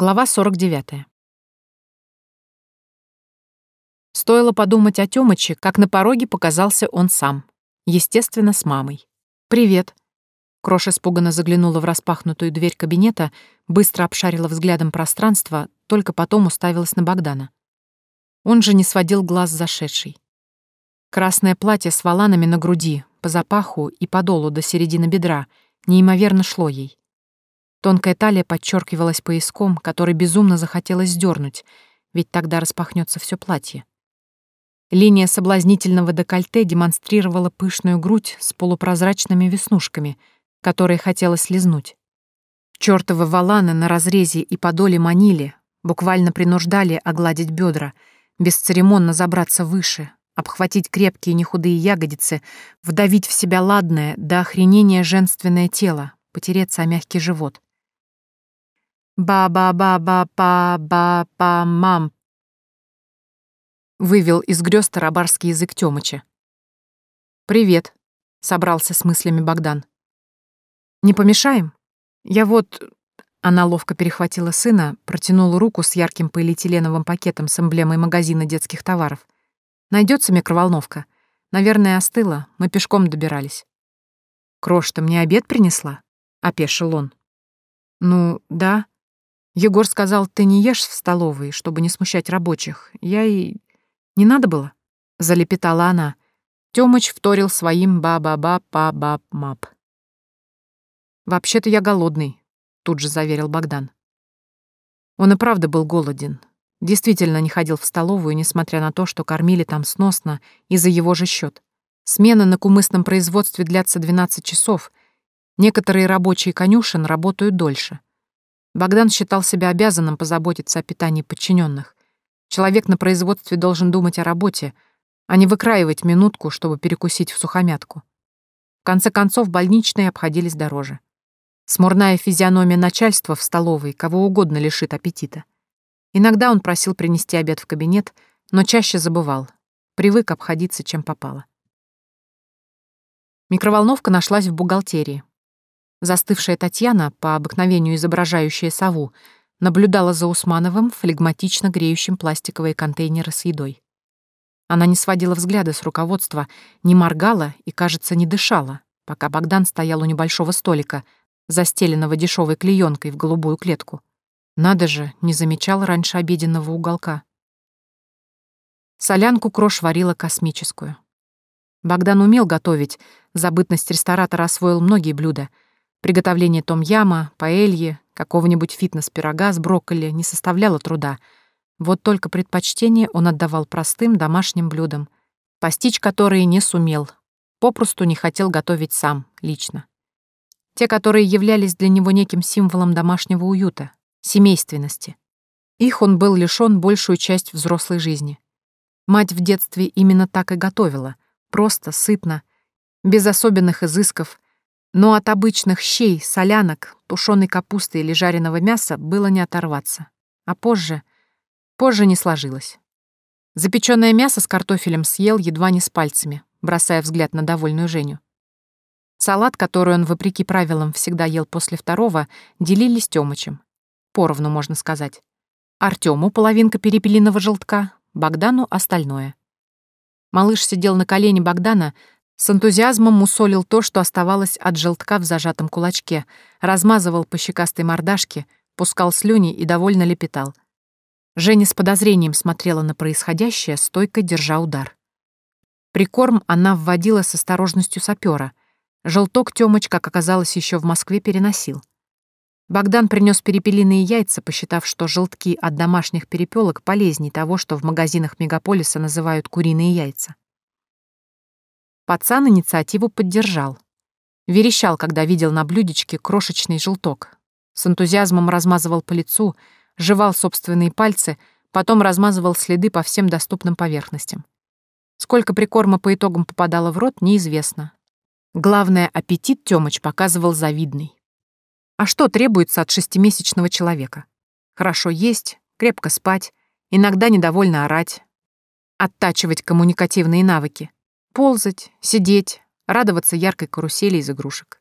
Глава 49. Стоило подумать о Тёмыче, как на пороге показался он сам. Естественно, с мамой. «Привет». Крош испуганно заглянула в распахнутую дверь кабинета, быстро обшарила взглядом пространство, только потом уставилась на Богдана. Он же не сводил глаз зашедший. Красное платье с валанами на груди, по запаху и по долу до середины бедра неимоверно шло ей. Тонкая талия подчеркивалась пояском, который безумно захотелось сдернуть, ведь тогда распахнется все платье. Линия соблазнительного декольте демонстрировала пышную грудь с полупрозрачными веснушками, которые хотелось лизнуть. Чёртовы валаны на разрезе и подоле манили, буквально принуждали огладить бедра, бесцеремонно забраться выше, обхватить крепкие нехудые ягодицы, вдавить в себя ладное до охренения женственное тело, потереться о мягкий живот. «Ба-ба-ба-ба-па-ба-па-мам», вывел из грёз тарабарский язык Тёмыча. «Привет», — собрался с мыслями Богдан. «Не помешаем? Я вот...» Она ловко перехватила сына, протянула руку с ярким полиэтиленовым пакетом с эмблемой магазина детских товаров. Найдется микроволновка? Наверное, остыла, мы пешком добирались». «Крош, ты мне обед принесла?» — опешил он. «Ну, да. Егор сказал, ты не ешь в столовой, чтобы не смущать рабочих. Я и... Не надо было?» — залепетала она. Тёмыч вторил своим ба-ба-ба-па-ба-мап. «Вообще-то я голодный», — тут же заверил Богдан. Он и правда был голоден. Действительно не ходил в столовую, несмотря на то, что кормили там сносно и за его же счет. Смена на кумысном производстве длятся 12 часов. Некоторые рабочие конюшен работают дольше. Богдан считал себя обязанным позаботиться о питании подчиненных. Человек на производстве должен думать о работе, а не выкраивать минутку, чтобы перекусить в сухомятку. В конце концов, больничные обходились дороже. Смурная физиономия начальства в столовой кого угодно лишит аппетита. Иногда он просил принести обед в кабинет, но чаще забывал. Привык обходиться, чем попало. Микроволновка нашлась в бухгалтерии. Застывшая Татьяна, по обыкновению изображающая сову, наблюдала за Усмановым, флегматично греющим пластиковые контейнеры с едой. Она не сводила взгляда с руководства, не моргала и, кажется, не дышала, пока Богдан стоял у небольшого столика, застеленного дешевой клеенкой в голубую клетку. Надо же, не замечал раньше обеденного уголка. Солянку Крош варила космическую. Богдан умел готовить, забытность ресторатора освоил многие блюда. Приготовление том-яма, паэльи, Какого-нибудь фитнес-пирога с брокколи не составляло труда. Вот только предпочтение он отдавал простым домашним блюдам, постичь которые не сумел, попросту не хотел готовить сам, лично. Те, которые являлись для него неким символом домашнего уюта, семейственности. Их он был лишён большую часть взрослой жизни. Мать в детстве именно так и готовила, просто, сытно, без особенных изысков, но от обычных щей, солянок, тушеной капусты или жареного мяса было не оторваться. А позже... Позже не сложилось. Запечённое мясо с картофелем съел едва не с пальцами, бросая взгляд на довольную Женю. Салат, который он, вопреки правилам, всегда ел после второго, делили с Тёмычем. Поровну, можно сказать. Артёму половинка перепелиного желтка, Богдану — остальное. Малыш сидел на колене Богдана, с энтузиазмом мусолил то, что оставалось от желтка в зажатом кулачке, размазывал по щекастой мордашке, пускал слюни и довольно лепетал. Женя с подозрением смотрела на происходящее, стойко держа удар. Прикорм она вводила с осторожностью сапера. Желток Тёмыч, как оказалось, еще в Москве переносил. Богдан принес перепелиные яйца, посчитав, что желтки от домашних перепелок полезнее того, что в магазинах мегаполиса называют куриные яйца. Пацан инициативу поддержал. Верещал, когда видел на блюдечке крошечный желток. С энтузиазмом размазывал по лицу, жевал собственные пальцы, потом размазывал следы по всем доступным поверхностям. Сколько прикорма по итогам попадало в рот, неизвестно. Главное, аппетит Тёмыч показывал завидный. А что требуется от шестимесячного человека? Хорошо есть, крепко спать, иногда недовольно орать, оттачивать коммуникативные навыки, Ползать, сидеть, радоваться яркой карусели из игрушек.